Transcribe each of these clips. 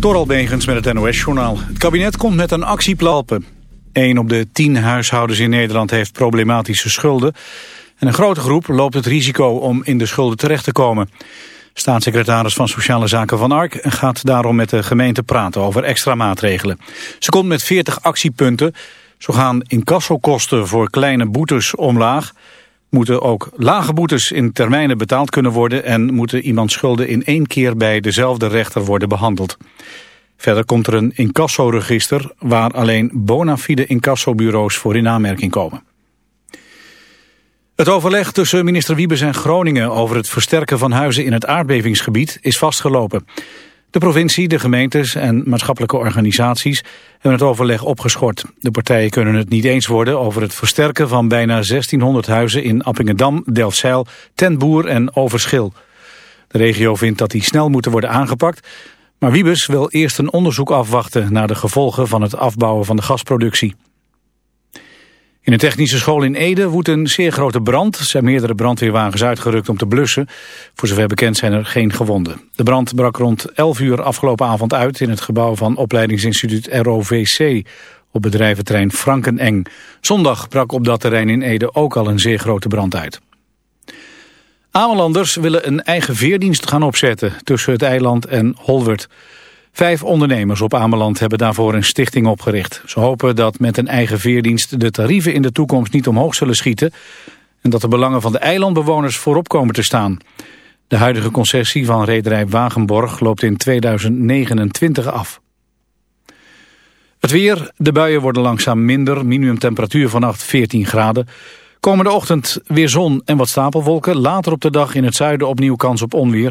Door Albegens met het NOS-journaal. Het kabinet komt met een actieplan. Een op de tien huishoudens in Nederland heeft problematische schulden. En een grote groep loopt het risico om in de schulden terecht te komen. Staatssecretaris van Sociale Zaken Van Ark gaat daarom met de gemeente praten over extra maatregelen. Ze komt met 40 actiepunten. Zo gaan incassokosten voor kleine boetes omlaag. Moeten ook lage boetes in termijnen betaald kunnen worden... en moeten iemand schulden in één keer bij dezelfde rechter worden behandeld. Verder komt er een incassoregister waar alleen bona fide incassobureaus voor in aanmerking komen. Het overleg tussen minister Wiebes en Groningen over het versterken van huizen in het aardbevingsgebied is vastgelopen. De provincie, de gemeentes en maatschappelijke organisaties hebben het overleg opgeschort. De partijen kunnen het niet eens worden over het versterken van bijna 1600 huizen in Appingedam, Delfzijl, Ten Boer en Overschil. De regio vindt dat die snel moeten worden aangepakt, maar Wiebes wil eerst een onderzoek afwachten naar de gevolgen van het afbouwen van de gasproductie. In een technische school in Ede woedt een zeer grote brand. Er zijn meerdere brandweerwagens uitgerukt om te blussen. Voor zover bekend zijn er geen gewonden. De brand brak rond 11 uur afgelopen avond uit... in het gebouw van opleidingsinstituut ROVC op bedrijventerrein Frankeneng. Zondag brak op dat terrein in Ede ook al een zeer grote brand uit. Amelanders willen een eigen veerdienst gaan opzetten tussen het eiland en Holwert. Vijf ondernemers op Ameland hebben daarvoor een stichting opgericht. Ze hopen dat met een eigen veerdienst de tarieven in de toekomst niet omhoog zullen schieten... en dat de belangen van de eilandbewoners voorop komen te staan. De huidige concessie van rederij Wagenborg loopt in 2029 af. Het weer, de buien worden langzaam minder, minimumtemperatuur vannacht 14 graden. Komende ochtend weer zon en wat stapelwolken. Later op de dag in het zuiden opnieuw kans op onweer.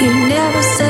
You never said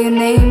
your name.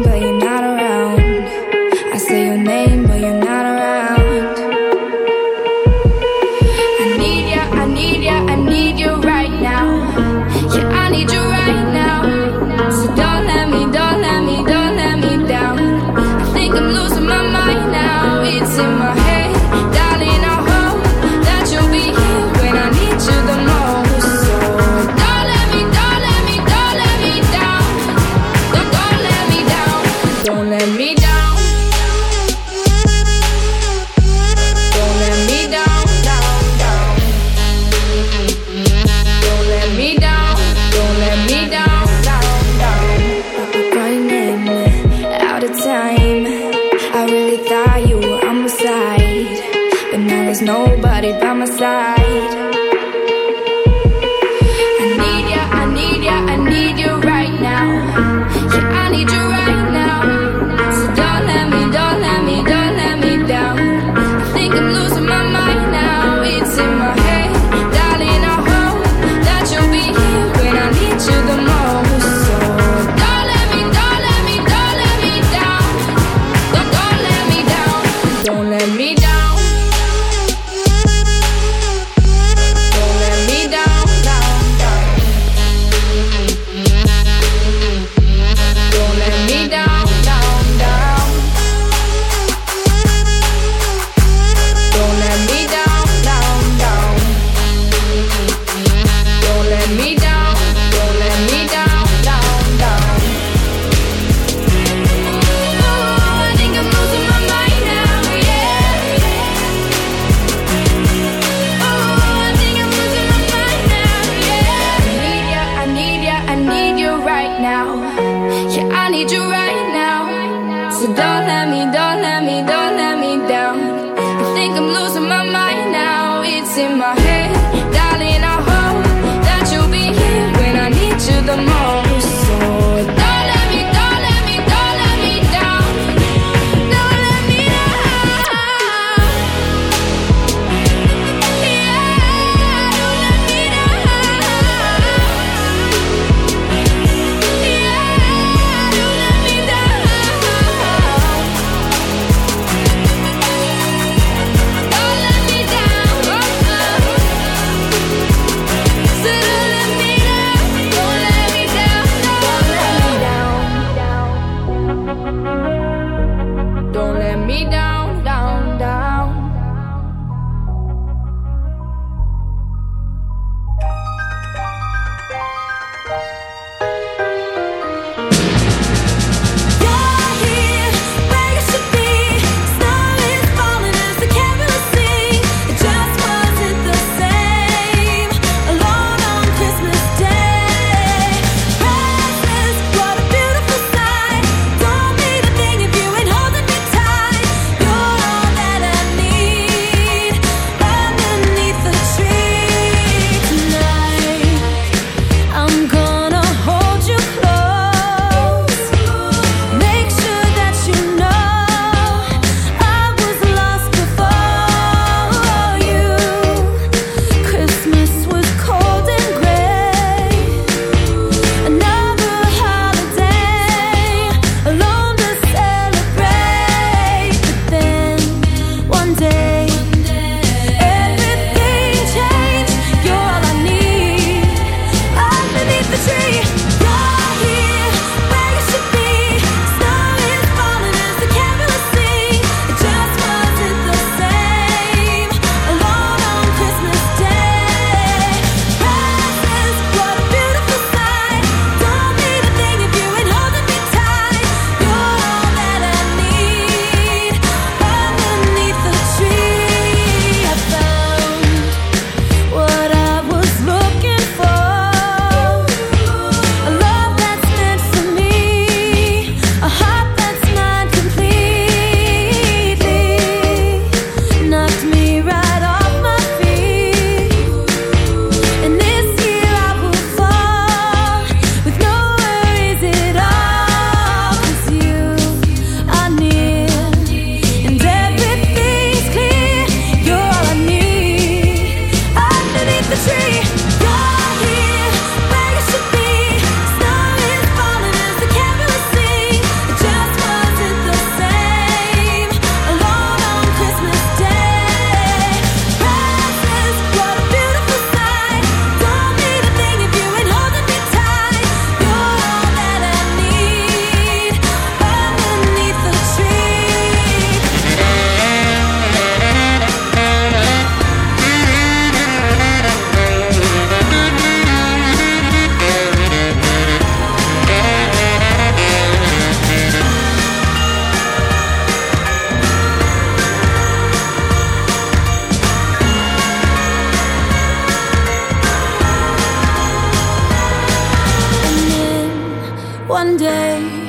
One day.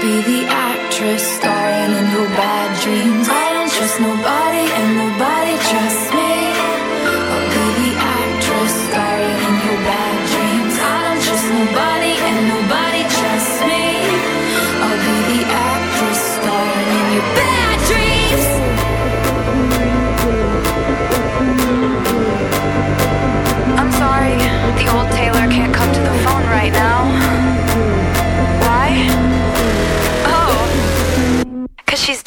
Be the actress starring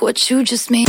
What you just made.